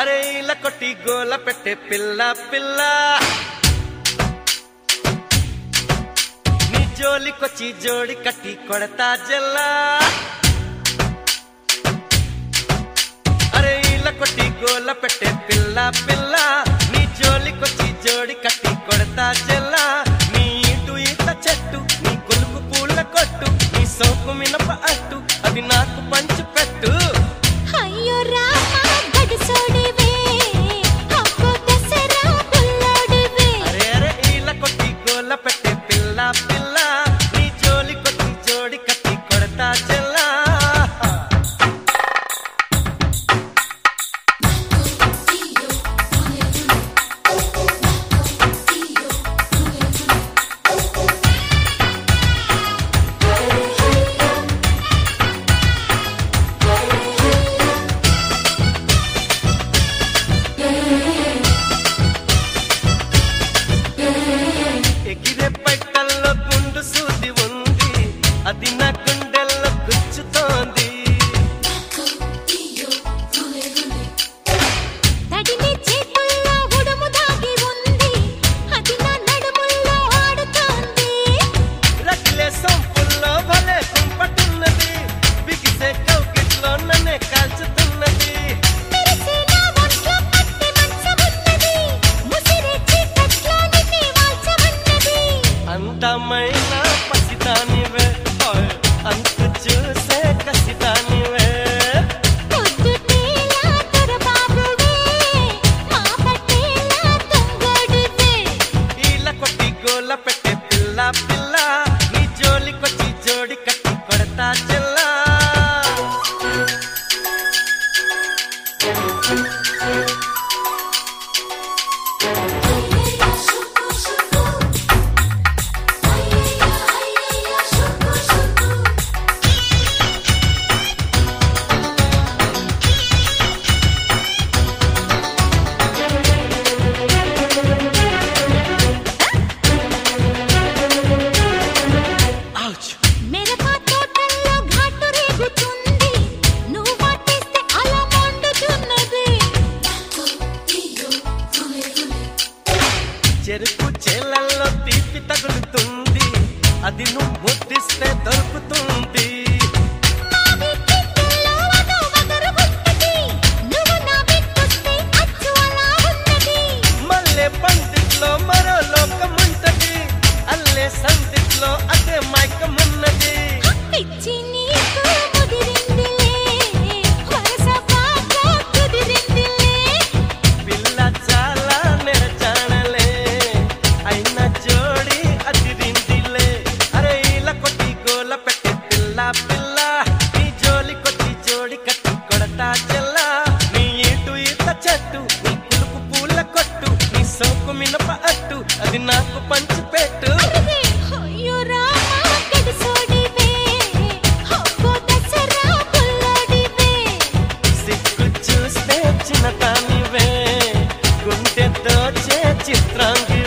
అరే ఇలా కొట్టి గోల పెట్టే పిల్ల పిల్ల నీ జోలికొచ్చి జోడి కట్టి కొడతా జల్లా అరే ఇలా కొట్టి గోల పెట్టే పిల్ల పిల్ల నీ జోలికొచ్చి జోడి కట్టి కొడతా జల్లా ਕਿਦੇ ਪੱਟ అందమైన పసిదానివే. అంత చూసే కసిదానివే. ఇలా కొట్టి గోల పిల్ల పిల్ల నీ జోడి కట్టి కొడతా చెల్లా. Thank you. చెరుకు చేలల్లో తీపి తగులుతుంది. అది నువ్వు బుద్ధిస్తే దొరుకుతుంది. అది నాకు పంచి పెట్టు. సిగ్గు చూస్తే చిన్న తానివే గుండెతో చే చిత్రాంగి